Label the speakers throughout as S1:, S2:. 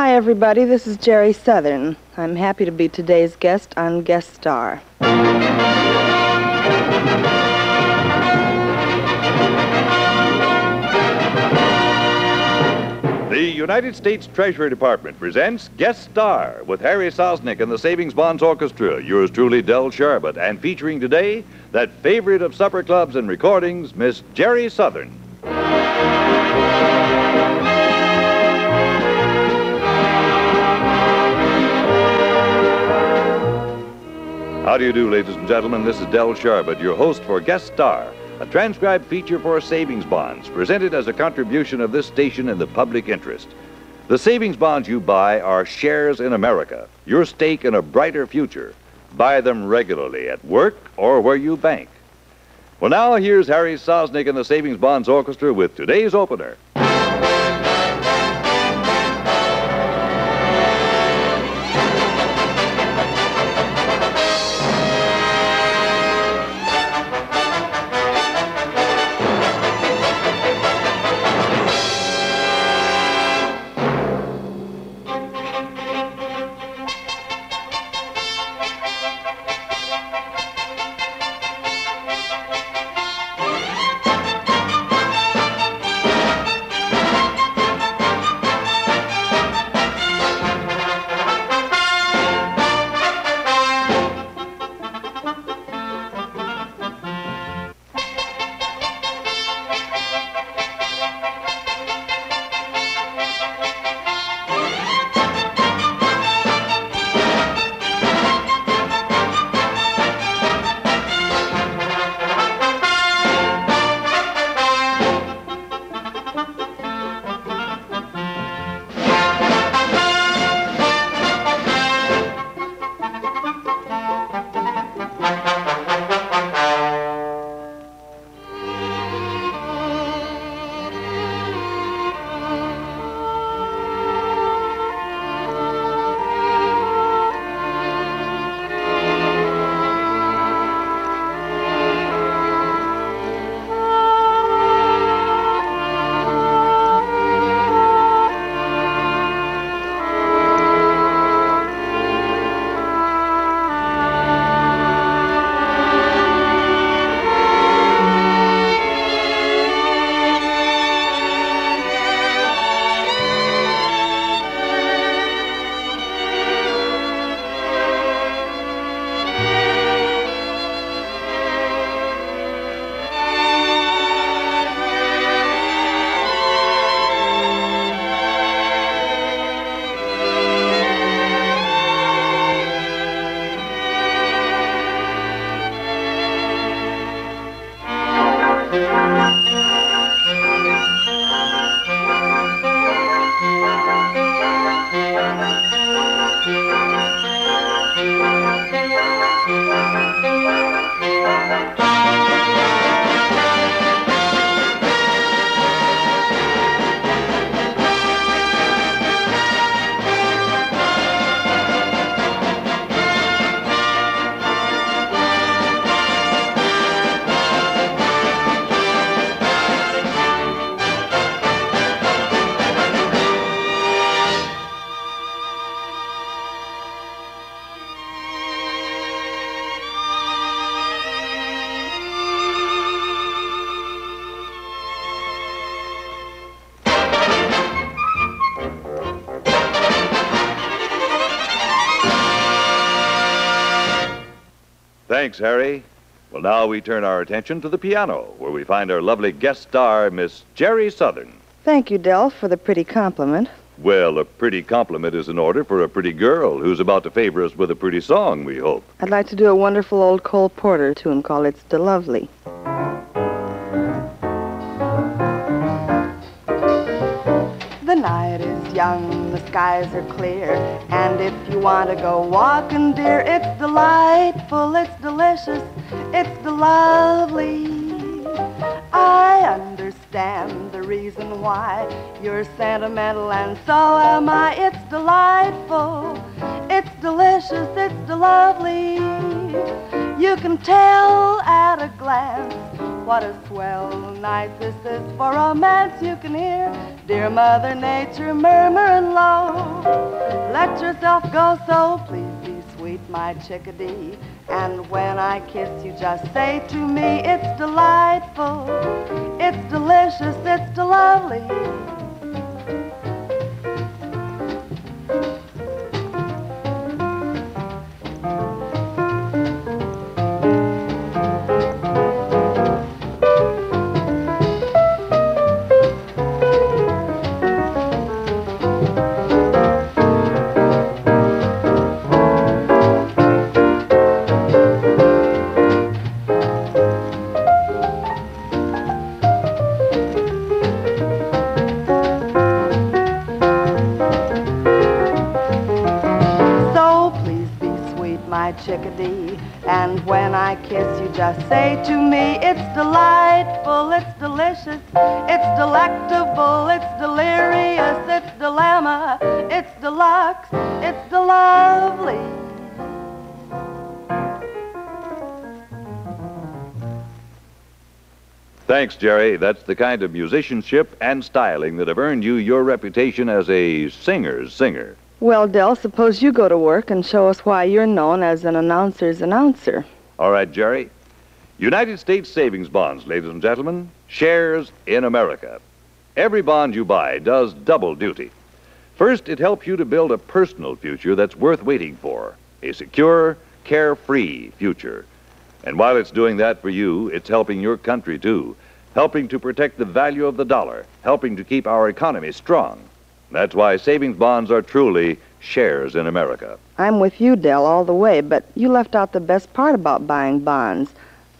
S1: Hi, everybody. This is Jeri Southern. I'm happy to be today's guest on Guest Star.
S2: The United States Treasury Department presents Guest Star with Harry Sosnik and the Savings Bonds Orchestra, yours truly, Del Sharbutt, and featuring today that favorite of supper clubs and recordings, Miss Jeri Southern. How do you do, ladies and gentlemen? This is Del Sharbutt, your host for Guest Star, a transcribed feature for savings bonds, presented as a contribution of this station in the public interest. The savings bonds you buy are shares in America, your stake in a brighter future. Buy them regularly at work or where you bank. Well, now here's Harry Sosnik and the Savings Bonds Orchestra with today's opener. Thanks, Harry. Well, now we turn our attention to the piano, where we find our lovely guest star, Miss Jeri Southern.
S1: Thank you, Del, for the pretty compliment.
S2: Well, a pretty compliment is in order for a pretty girl who's about to favor us with a pretty song, we hope.
S1: I'd like to do a wonderful old Cole Porter tune called It's De-Lovely. The night is young, skies are clear, and if you want to go walking, dear, it's delightful, it's delicious, it's lovely. I understand the reason why you're sentimental, and so am I. It's delightful, it's delicious, it's lovely. You can tell at a glance what a swell night this is for romance you can hear. Dear Mother Nature murmuring low. Let yourself go so please be sweet, my chickadee. And when I kiss you, just say to me, it's delightful, it's delicious, it's lovely.
S2: Thanks, Jeri. That's the kind of musicianship and styling that have earned you your reputation as a singer's singer.
S1: Well, Del, suppose you go to work and show us why you're known as an announcer's announcer.
S2: All right, Jeri. United States savings bonds, ladies and gentlemen, shares in America. Every bond you buy does double duty. First, it helps you to build a personal future that's worth waiting for, a secure, carefree future. And while it's doing that for you, it's helping your country too, helping to protect the value of the dollar, helping to keep our economy strong. That's why savings bonds are truly shares in America.
S1: I'm with you, Del, all the way, but you left out the best part about buying bonds.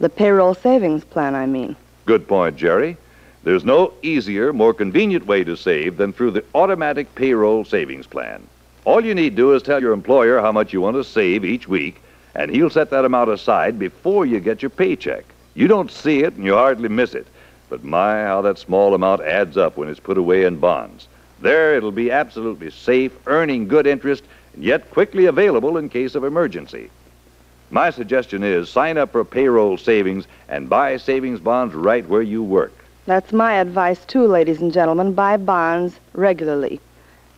S1: The payroll savings plan, I mean.
S2: Good point, Jeri. There's no easier, more convenient way to save than through the automatic payroll savings plan. All you need to do is tell your employer how much you want to save each week, and he'll set that amount aside before you get your paycheck. You don't see it and you hardly miss it. But my, how that small amount adds up when it's put away in bonds. There, it'll be absolutely safe, earning good interest, and yet quickly available in case of emergency. My suggestion is sign up for payroll savings and buy savings bonds right where you work.
S1: That's my advice, too, ladies and gentlemen. Buy bonds regularly.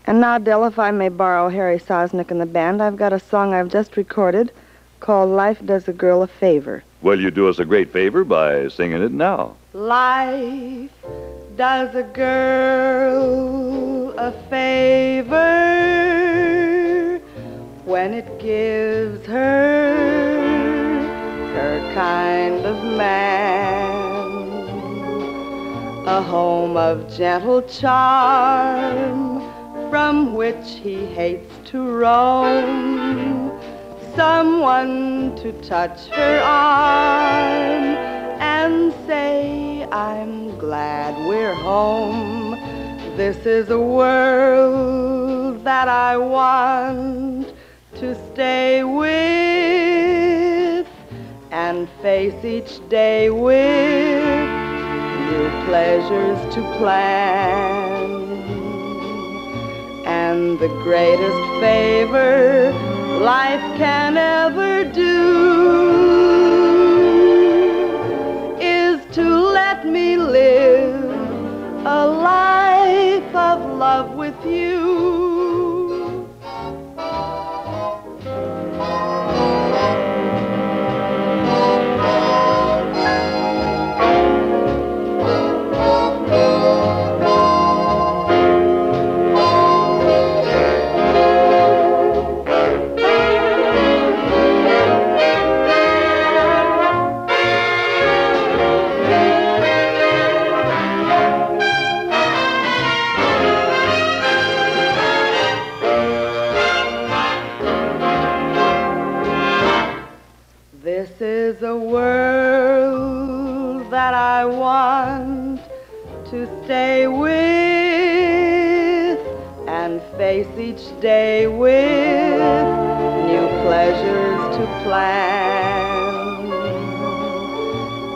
S1: And now, Del, if I may borrow Harry Sosnik and the band, I've got a song I've just recorded called Life Does a Girl a Favor.
S2: Well, you do us a great favor by singing it now.
S1: Life does a girl a favor when it gives her her kind of man. A home of gentle charm from which he hates to roam. Someone to touch her arm and say I'm glad we're home. This is a world that I want to stay with and face each day with new pleasures to plan. And the greatest favor life can ever do let me live a life of love with you. Each day with new pleasures to plan.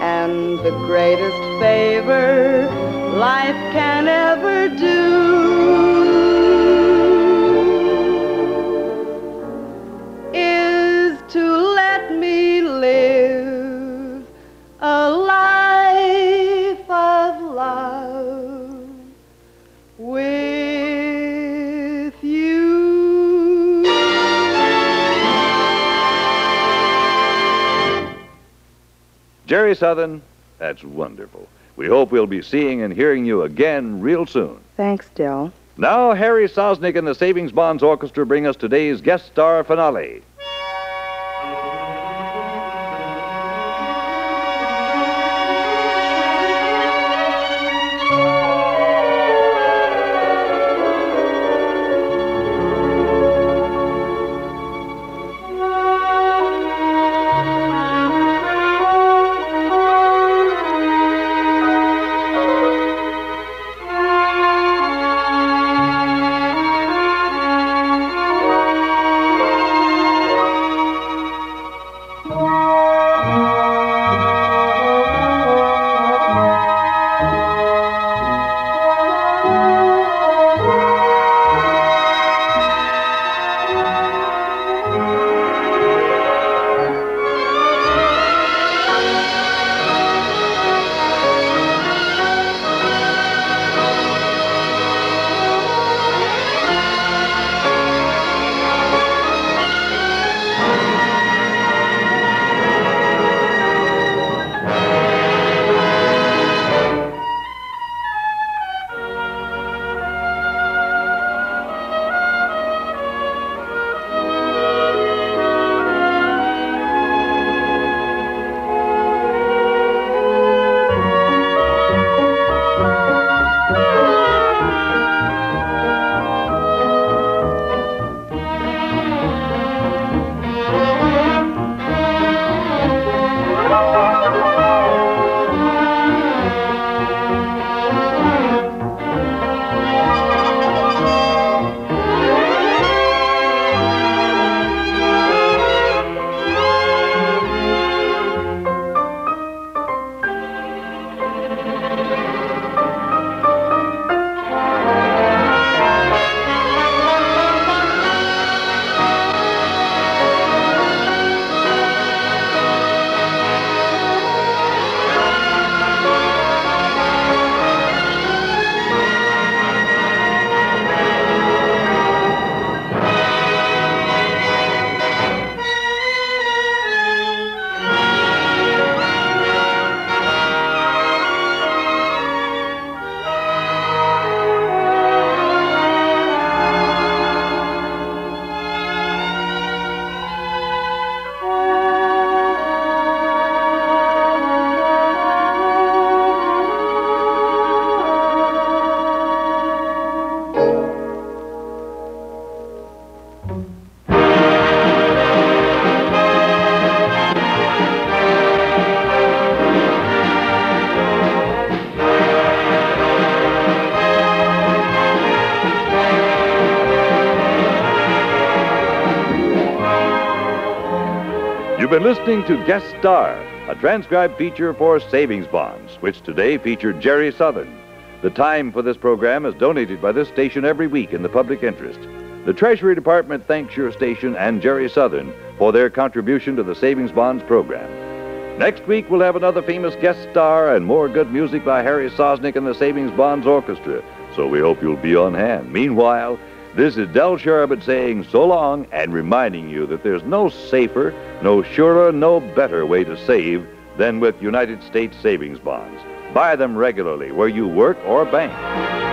S1: And the greatest favor life can ever do
S2: Jeri Southern, that's wonderful. We hope we'll be seeing and hearing you again real soon.
S1: Thanks, Del.
S2: Now, Harry Sosnik and the Savings Bonds Orchestra bring us today's guest star finale. Listening to Guest Star, a transcribed feature for savings bonds, which today featured Jeri Southern. The time for this program is donated by this station every week in the public interest. The Treasury Department thanks your station and Jeri Southern for their contribution to the Savings Bonds program. Next week, we'll have another famous guest star and more good music by Harry Sosnik and the Savings Bonds Orchestra, so we hope you'll be on hand. Meanwhile, this is Del Sharbutt saying so long and reminding you that there's no safer, no surer, no better way to save than with United States savings bonds. Buy them regularly where you work or bank.